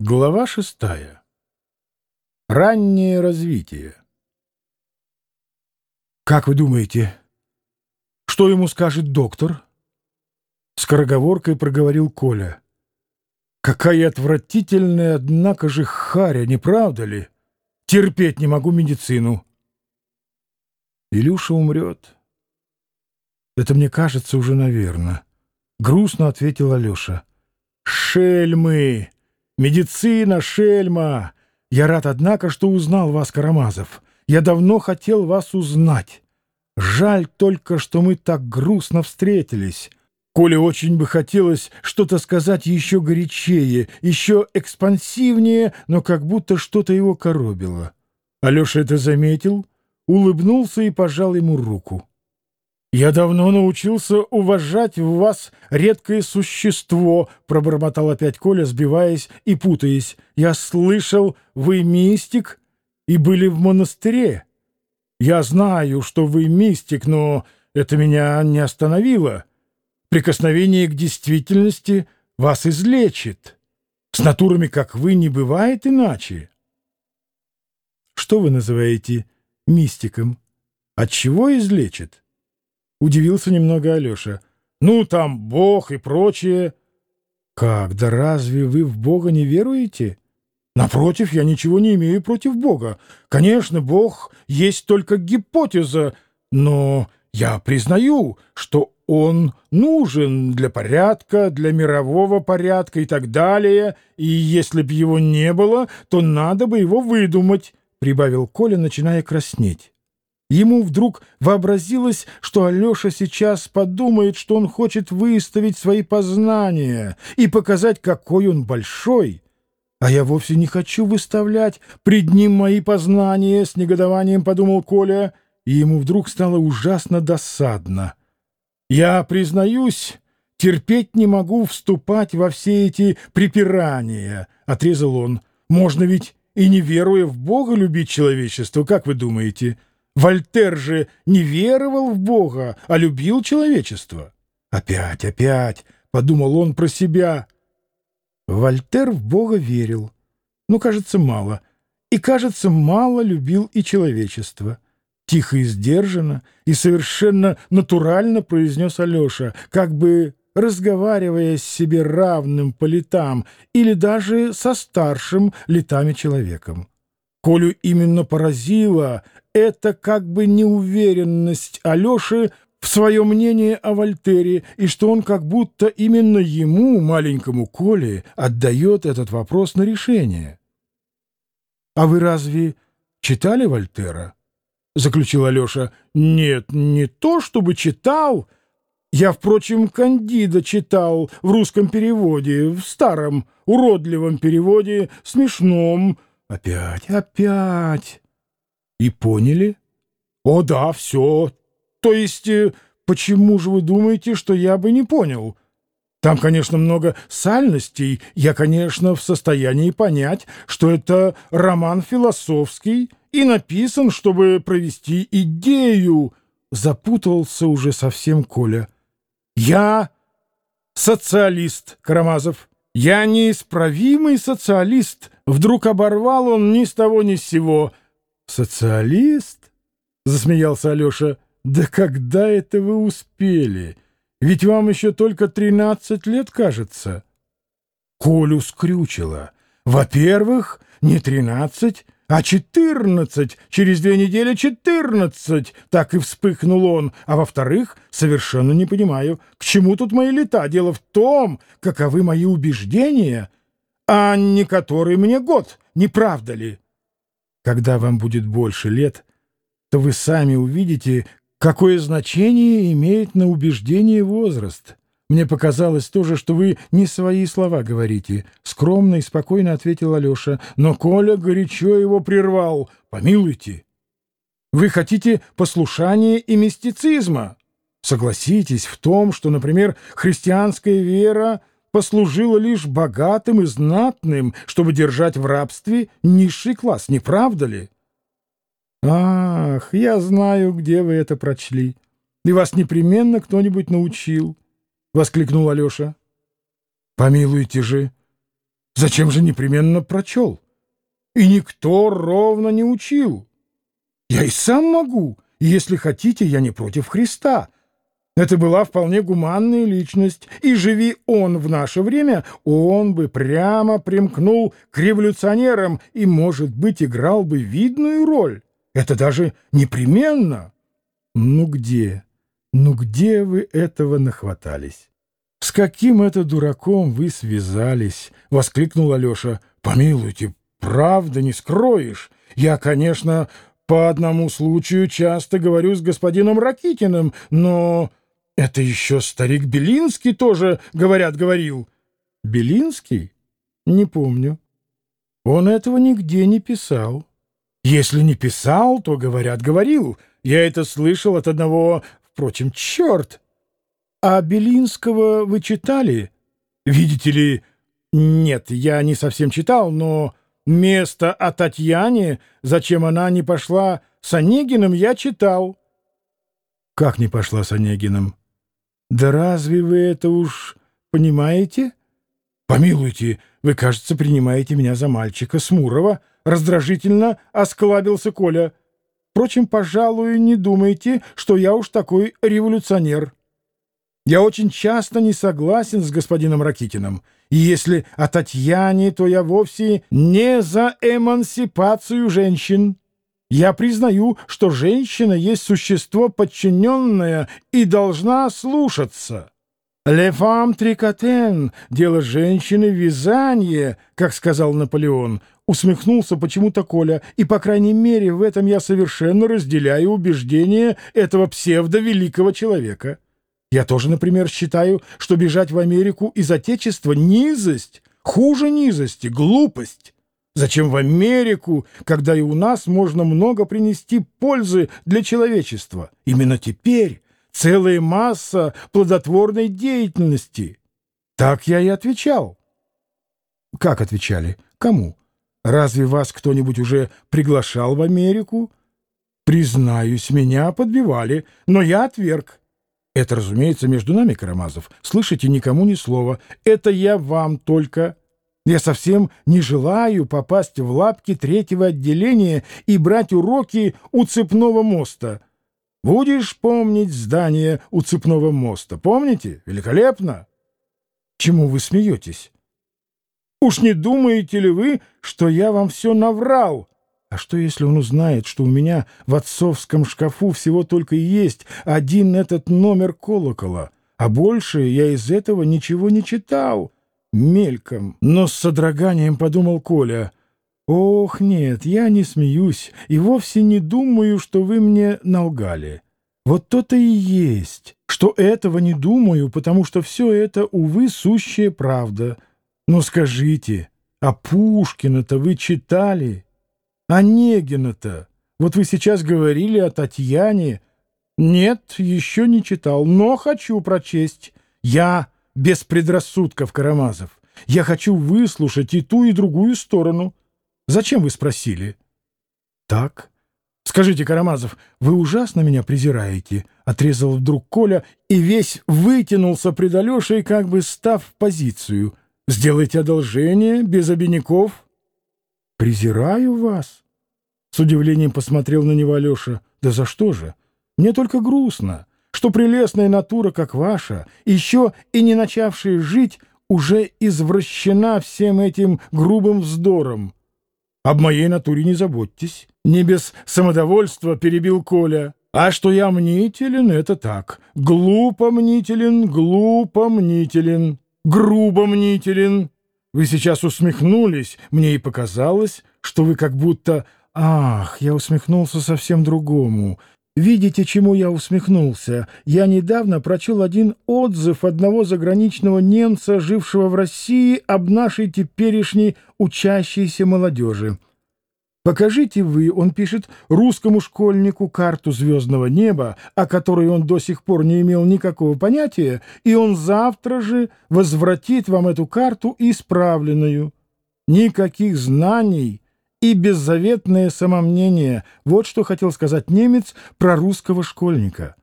Глава шестая. Раннее развитие. «Как вы думаете, что ему скажет доктор?» Скороговоркой проговорил Коля. «Какая отвратительная, однако же, харя, не правда ли? Терпеть не могу медицину». «Илюша умрет». «Это мне кажется уже, наверное», — грустно ответил Алеша. «Шельмы!» Медицина, шельма! Я рад, однако, что узнал вас, Карамазов. Я давно хотел вас узнать. Жаль только, что мы так грустно встретились. Коле очень бы хотелось что-то сказать еще горячее, еще экспансивнее, но как будто что-то его коробило. Алеша это заметил, улыбнулся и пожал ему руку. «Я давно научился уважать в вас редкое существо», — пробормотал опять Коля, сбиваясь и путаясь. «Я слышал, вы мистик и были в монастыре. Я знаю, что вы мистик, но это меня не остановило. Прикосновение к действительности вас излечит. С натурами, как вы, не бывает иначе». «Что вы называете мистиком? От чего излечит?» Удивился немного Алеша. «Ну, там Бог и прочее». «Как? Да разве вы в Бога не веруете?» «Напротив, я ничего не имею против Бога. Конечно, Бог есть только гипотеза, но я признаю, что он нужен для порядка, для мирового порядка и так далее, и если б его не было, то надо бы его выдумать», — прибавил Коля, начиная краснеть. Ему вдруг вообразилось, что Алеша сейчас подумает, что он хочет выставить свои познания и показать, какой он большой. А я вовсе не хочу выставлять пред ним мои познания, с негодованием подумал Коля, и ему вдруг стало ужасно досадно. Я, признаюсь, терпеть не могу вступать во все эти припирания, — отрезал он. Можно ведь и не веруя в Бога любить человечество, как вы думаете? — Вольтер же не веровал в Бога, а любил человечество. Опять, опять, — подумал он про себя. Вольтер в Бога верил, но, кажется, мало. И, кажется, мало любил и человечество. Тихо и сдержанно, и совершенно натурально произнес Алеша, как бы разговаривая с себе равным по летам или даже со старшим летами человеком. Колю именно поразило это как бы неуверенность Алеши в своем мнении о Вольтере, и что он как будто именно ему, маленькому Коле, отдает этот вопрос на решение. «А вы разве читали Вольтера?» — заключил Алеша. «Нет, не то чтобы читал. Я, впрочем, Кандида читал в русском переводе, в старом, уродливом переводе, смешном. Опять, опять!» И поняли? О, да, все. То есть, э, почему же вы думаете, что я бы не понял? Там, конечно, много сальностей. Я, конечно, в состоянии понять, что это роман философский и написан, чтобы провести идею. Запутался уже совсем Коля. Я социалист, Карамазов. Я неисправимый социалист. Вдруг оборвал он ни с того ни с сего — «Социалист?» — засмеялся Алеша. «Да когда это вы успели? Ведь вам еще только тринадцать лет, кажется». Колю скрючило. «Во-первых, не тринадцать, а четырнадцать, через две недели четырнадцать!» Так и вспыхнул он. А во-вторых, совершенно не понимаю, к чему тут мои лета? Дело в том, каковы мои убеждения, а не который мне год, не правда ли?» Когда вам будет больше лет, то вы сами увидите, какое значение имеет на убеждение возраст. Мне показалось тоже, что вы не свои слова говорите. Скромно и спокойно ответил Алеша, но Коля горячо его прервал. Помилуйте. Вы хотите послушания и мистицизма? Согласитесь в том, что, например, христианская вера послужило лишь богатым и знатным, чтобы держать в рабстве низший класс, не правда ли? Ах, я знаю, где вы это прочли. И вас непременно кто-нибудь научил, — воскликнул Алеша. Помилуйте же. Зачем же непременно прочел? И никто ровно не учил. Я и сам могу, если хотите, я не против Христа. Это была вполне гуманная личность, и живи он в наше время, он бы прямо примкнул к революционерам и, может быть, играл бы видную роль. Это даже непременно. Ну где, ну где вы этого нахватались? С каким это дураком вы связались? — воскликнул Алеша. — Помилуйте, правда не скроешь. Я, конечно, по одному случаю часто говорю с господином Ракитиным, но это еще старик Белинский тоже, говорят, говорил. — Белинский? Не помню. Он этого нигде не писал. Если не писал, то, говорят, говорил. Я это слышал от одного... Впрочем, черт! А Белинского вы читали? Видите ли... Нет, я не совсем читал, но место о Татьяне, зачем она не пошла с Онегиным, я читал. Как не пошла с Онегиным? Да разве вы это уж понимаете? Помилуйте, вы, кажется, принимаете меня за мальчика Смурова. Раздражительно осклабился Коля. Впрочем, пожалуй, не думайте, что я уж такой революционер. Я очень часто не согласен с господином Ракитиным. И если о Татьяне, то я вовсе не за эмансипацию женщин. Я признаю, что женщина есть существо подчиненное и должна слушаться. «Le femme tricoten» — дело женщины — вязание, как сказал Наполеон. Усмехнулся почему-то Коля, и, по крайней мере, в этом я совершенно разделяю убеждения этого псевдо-великого человека. Я тоже, например, считаю, что бежать в Америку из Отечества — низость, хуже низости, глупость. Зачем в Америку, когда и у нас можно много принести пользы для человечества? Именно теперь целая масса плодотворной деятельности. Так я и отвечал. Как отвечали? Кому? Разве вас кто-нибудь уже приглашал в Америку? Признаюсь, меня подбивали, но я отверг. Это, разумеется, между нами, Карамазов. Слышите, никому ни слова. Это я вам только. Я совсем не желаю попасть в лапки третьего отделения и брать уроки у цепного моста. Будешь помнить здание у цепного моста. Помните? Великолепно. Чему вы смеетесь? Уж не думаете ли вы, что я вам все наврал? А что, если он узнает, что у меня в отцовском шкафу всего только и есть один этот номер колокола, а больше я из этого ничего не читал? Мельком, но с содроганием подумал Коля. Ох, нет, я не смеюсь и вовсе не думаю, что вы мне налгали. Вот то-то и есть, что этого не думаю, потому что все это, увы, сущая правда. Но скажите, а Пушкина-то вы читали?» Онегина-то? Вот вы сейчас говорили о Татьяне. Нет, еще не читал, но хочу прочесть. Я без предрассудков, Карамазов. Я хочу выслушать и ту, и другую сторону. Зачем вы спросили? Так. Скажите, Карамазов, вы ужасно меня презираете, отрезал вдруг Коля и весь вытянулся пред Алешей, как бы став в позицию. Сделайте одолжение, без обиняков. «Презираю вас?» С удивлением посмотрел на него Алеша. «Да за что же? Мне только грустно, что прелестная натура, как ваша, еще и не начавшая жить, уже извращена всем этим грубым вздором. Об моей натуре не заботьтесь. Не без самодовольства перебил Коля. А что я мнителен, это так. Глупо мнителен, глупо мнителен, грубо мнителен. Вы сейчас усмехнулись, мне и показалось, что вы как будто... Ах, я усмехнулся совсем другому. Видите, чему я усмехнулся? Я недавно прочел один отзыв одного заграничного немца, жившего в России, об нашей теперешней учащейся молодежи. Покажите вы, он пишет, русскому школьнику карту звездного неба, о которой он до сих пор не имел никакого понятия, и он завтра же возвратит вам эту карту исправленную. Никаких знаний и беззаветное самомнение — вот что хотел сказать немец про русского школьника.